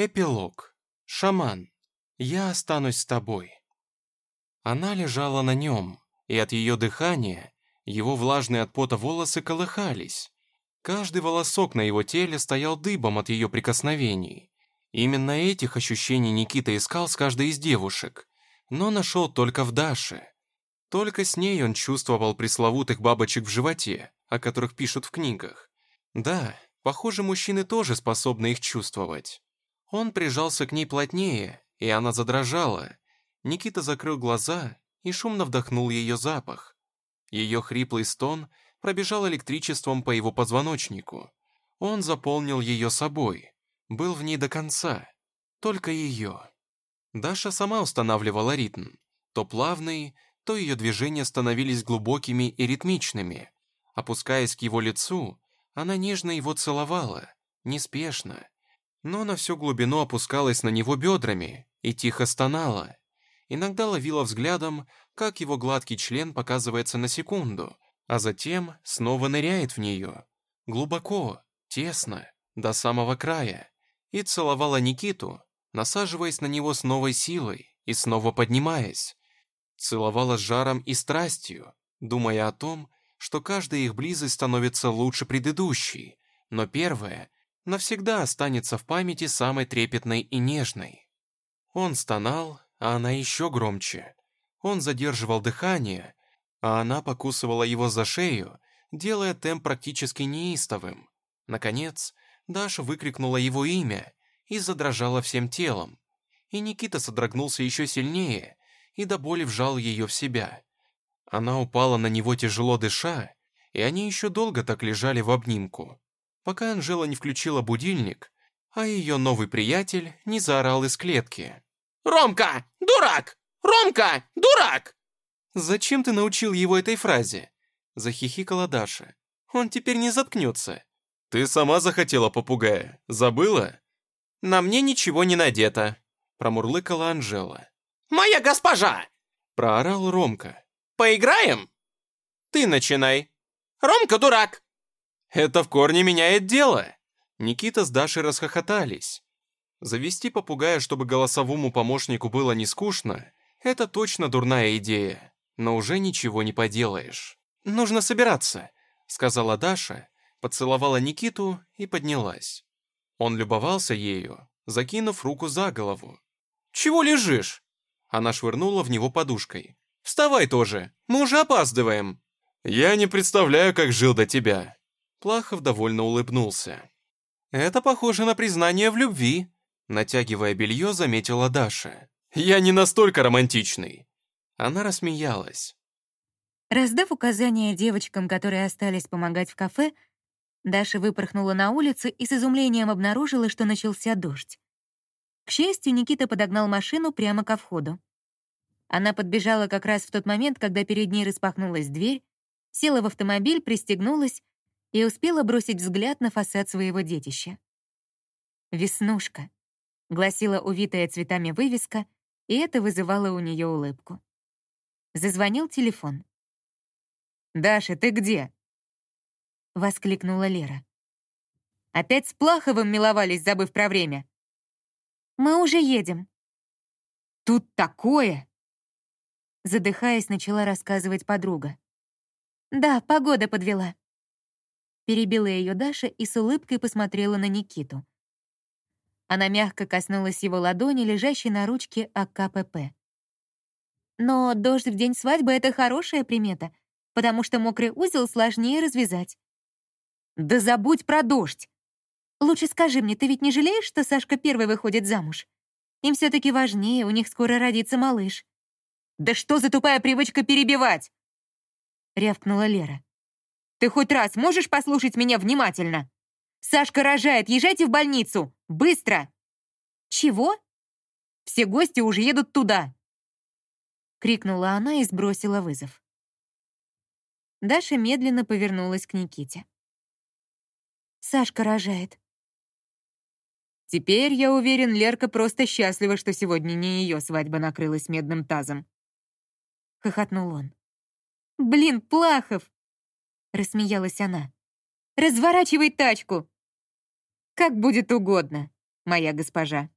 Эпилог. Шаман. Я останусь с тобой. Она лежала на нем, и от ее дыхания его влажные от пота волосы колыхались. Каждый волосок на его теле стоял дыбом от ее прикосновений. Именно этих ощущений Никита искал с каждой из девушек, но нашел только в Даше. Только с ней он чувствовал пресловутых бабочек в животе, о которых пишут в книгах. Да, похоже, мужчины тоже способны их чувствовать. Он прижался к ней плотнее, и она задрожала. Никита закрыл глаза и шумно вдохнул ее запах. Ее хриплый стон пробежал электричеством по его позвоночнику. Он заполнил ее собой, был в ней до конца, только ее. Даша сама устанавливала ритм. То плавный, то ее движения становились глубокими и ритмичными. Опускаясь к его лицу, она нежно его целовала, неспешно, но на всю глубину опускалась на него бедрами и тихо стонала. Иногда ловила взглядом, как его гладкий член показывается на секунду, а затем снова ныряет в нее. Глубоко, тесно, до самого края. И целовала Никиту, насаживаясь на него с новой силой и снова поднимаясь. Целовала с жаром и страстью, думая о том, что каждая их близость становится лучше предыдущей, но первая навсегда останется в памяти самой трепетной и нежной. Он стонал, а она еще громче. Он задерживал дыхание, а она покусывала его за шею, делая темп практически неистовым. Наконец, Даша выкрикнула его имя и задрожала всем телом. И Никита содрогнулся еще сильнее и до боли вжал ее в себя. Она упала на него тяжело дыша, и они еще долго так лежали в обнимку пока Анжела не включила будильник, а ее новый приятель не заорал из клетки. «Ромка, дурак! Ромка, дурак!» «Зачем ты научил его этой фразе?» Захихикала Даша. «Он теперь не заткнется». «Ты сама захотела попугая. Забыла?» «На мне ничего не надето», промурлыкала Анжела. «Моя госпожа!» проорал Ромка. «Поиграем?» «Ты начинай». «Ромка дурак!» Это в корне меняет дело!» Никита с Дашей расхохотались. Завести попугая, чтобы голосовому помощнику было не скучно, это точно дурная идея, но уже ничего не поделаешь. «Нужно собираться», — сказала Даша, поцеловала Никиту и поднялась. Он любовался ею, закинув руку за голову. «Чего лежишь?» Она швырнула в него подушкой. «Вставай тоже, мы уже опаздываем». «Я не представляю, как жил до тебя», Плахов довольно улыбнулся. «Это похоже на признание в любви», натягивая белье, заметила Даша. «Я не настолько романтичный». Она рассмеялась. Раздав указания девочкам, которые остались помогать в кафе, Даша выпорхнула на улицу и с изумлением обнаружила, что начался дождь. К счастью, Никита подогнал машину прямо ко входу. Она подбежала как раз в тот момент, когда перед ней распахнулась дверь, села в автомобиль, пристегнулась и успела бросить взгляд на фасад своего детища. «Веснушка», — гласила увитая цветами вывеска, и это вызывало у нее улыбку. Зазвонил телефон. «Даша, ты где?» — воскликнула Лера. «Опять с Плаховым миловались, забыв про время?» «Мы уже едем». «Тут такое!» Задыхаясь, начала рассказывать подруга. «Да, погода подвела. Перебила ее Даша и с улыбкой посмотрела на Никиту. Она мягко коснулась его ладони, лежащей на ручке АКПП. Но дождь в день свадьбы — это хорошая примета, потому что мокрый узел сложнее развязать. Да забудь про дождь! Лучше скажи мне, ты ведь не жалеешь, что Сашка первый выходит замуж? Им все таки важнее, у них скоро родится малыш. «Да что за тупая привычка перебивать?» — рявкнула Лера. Ты хоть раз можешь послушать меня внимательно? Сашка рожает, езжайте в больницу! Быстро!» «Чего?» «Все гости уже едут туда!» Крикнула она и сбросила вызов. Даша медленно повернулась к Никите. «Сашка рожает». Теперь, я уверен, Лерка просто счастлива, что сегодня не ее свадьба накрылась медным тазом. Хохотнул он. «Блин, Плахов, — рассмеялась она. «Разворачивай тачку!» «Как будет угодно. моя госпожа.